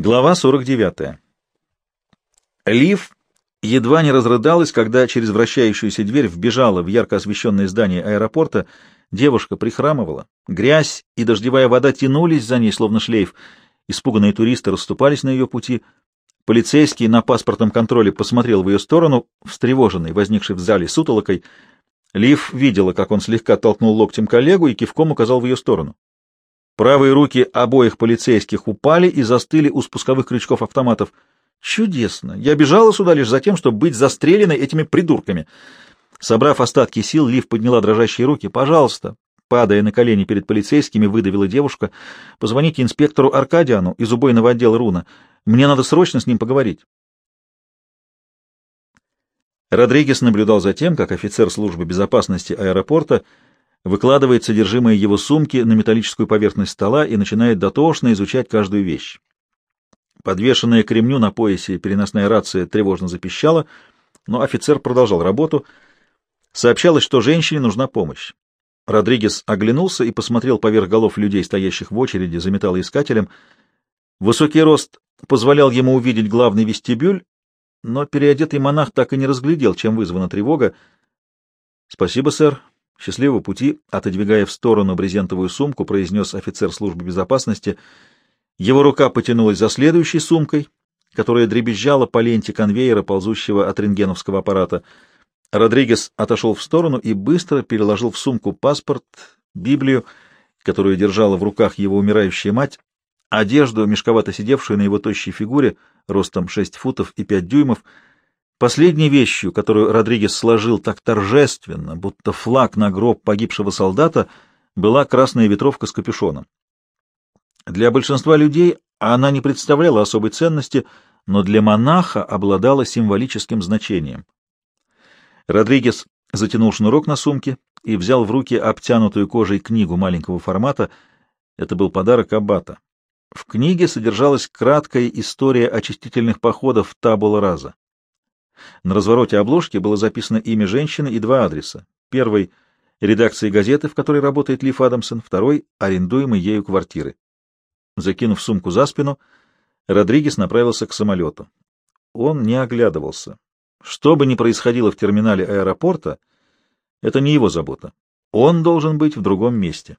Глава 49. Лив едва не разрыдалась, когда через вращающуюся дверь вбежала в ярко освещенное здание аэропорта. Девушка прихрамывала. Грязь и дождевая вода тянулись за ней, словно шлейф. Испуганные туристы расступались на ее пути. Полицейский на паспортном контроле посмотрел в ее сторону, встревоженный, возникший в зале сутолокой. Лив видела, как он слегка толкнул локтем коллегу и кивком указал в ее сторону. Правые руки обоих полицейских упали и застыли у спусковых крючков автоматов. Чудесно! Я бежала сюда лишь за тем, чтобы быть застреленной этими придурками. Собрав остатки сил, Лив подняла дрожащие руки. «Пожалуйста!» Падая на колени перед полицейскими, выдавила девушка. «Позвоните инспектору Аркадиану из убойного отдела Руна. Мне надо срочно с ним поговорить». Родригес наблюдал за тем, как офицер службы безопасности аэропорта выкладывает содержимое его сумки на металлическую поверхность стола и начинает дотошно изучать каждую вещь. Подвешенная к ремню на поясе переносная рация тревожно запищала, но офицер продолжал работу. Сообщалось, что женщине нужна помощь. Родригес оглянулся и посмотрел поверх голов людей, стоящих в очереди за металлоискателем. Высокий рост позволял ему увидеть главный вестибюль, но переодетый монах так и не разглядел, чем вызвана тревога. — Спасибо, сэр, «Счастливого пути!» — отодвигая в сторону брезентовую сумку, произнес офицер службы безопасности. Его рука потянулась за следующей сумкой, которая дребезжала по ленте конвейера, ползущего от рентгеновского аппарата. Родригес отошел в сторону и быстро переложил в сумку паспорт, Библию, которую держала в руках его умирающая мать, одежду, мешковато сидевшую на его тощей фигуре, ростом 6 футов и 5 дюймов — Последней вещью, которую Родригес сложил так торжественно, будто флаг на гроб погибшего солдата, была красная ветровка с капюшоном. Для большинства людей она не представляла особой ценности, но для монаха обладала символическим значением. Родригес затянул шнурок на сумке и взял в руки обтянутую кожей книгу маленького формата. Это был подарок аббата. В книге содержалась краткая история очистительных походов Табула Раза. На развороте обложки было записано имя женщины и два адреса. Первый — редакции газеты, в которой работает Лив Адамсон, второй — арендуемой ею квартиры. Закинув сумку за спину, Родригес направился к самолету. Он не оглядывался. Что бы ни происходило в терминале аэропорта, это не его забота. Он должен быть в другом месте.